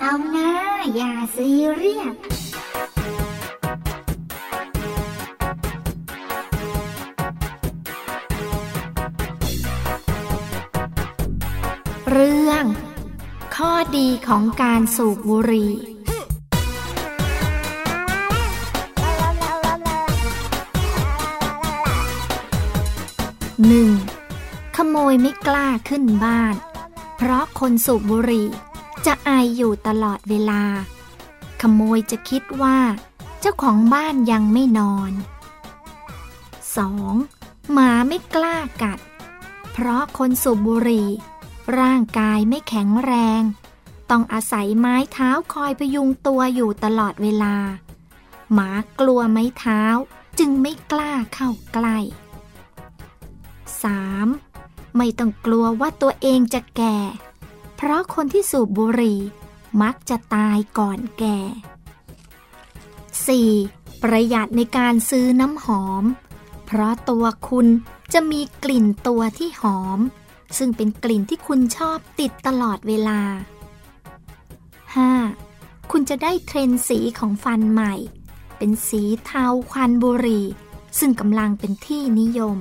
เอานะ อย่าซีเรียสเรื่อง ข้อดีของการสูบบุหรี่หนึ่งขโมยไม่กล้าขึ้นบ้าน เพราะคนสูบบุหรี่ จะอายอยู่ตลอดเวลา ขโมยจะคิดว่า เจ้าของบ้านยังไม่นอน 2. หมาไม่กล้ากัด เพราะคนสูบบุหรี่ ร่างกายไม่แข็งแรง ต้องอาศัยไม้เท้าคอยพยุงตัวอยู่ตลอดเวลา หมากลัวไม้เท้าจึงไม่กล้าเข้าใกล้ 3. ไม่ต้องกลัวว่าตัวเองจะแก่ เพราะคนที่สูบบุหรี่มักจะตายก่อนแก่ 4. ประหยัดในการซื้อน้ำหอม เพราะตัวคุณจะมีกลิ่นตัวที่หอม ซึ่งเป็นกลิ่นที่คุณชอบติดตลอดเวลา 5. คุณจะได้เทรนสีของฟันใหม่ เป็นสีเทาควันบุหรี่ ซึ่งกำลังเป็นที่นิยม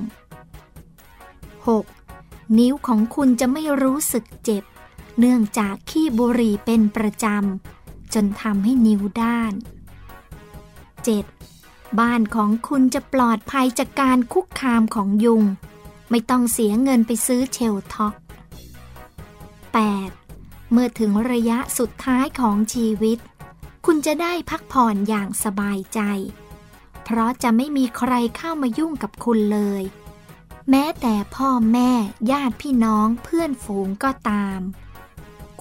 6. นิ้วของคุณจะไม่รู้สึกเจ็บ เนื่องจากขี้บุหรี่เป็นประจำ จนทำให้นิ้วด้าน 7. บ้านของคุณจะปลอดภัยจากการคุกคามของยุง ไม่ต้องเสียเงินไปซื้อเชลท็อก 8. เมื่อถึงระยะสุดท้ายของชีวิต คุณจะได้พักผ่อนอย่างสบายใจ เพราะจะไม่มีใครเข้ามายุ่งกับคุณเลย แม้แต่พ่อแม่ญาติพี่น้องเพื่อนฝูงก็ตาม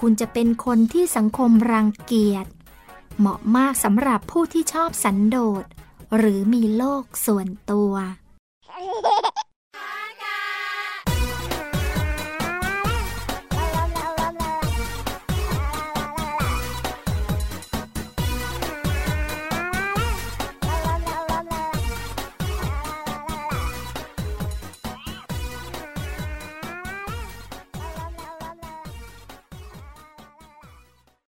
คุณจะเป็นคนที่สังคมรังเกียจ เหมาะมากสำหรับผู้ที่ชอบสันโดษ หรือมีโลกส่วนตัว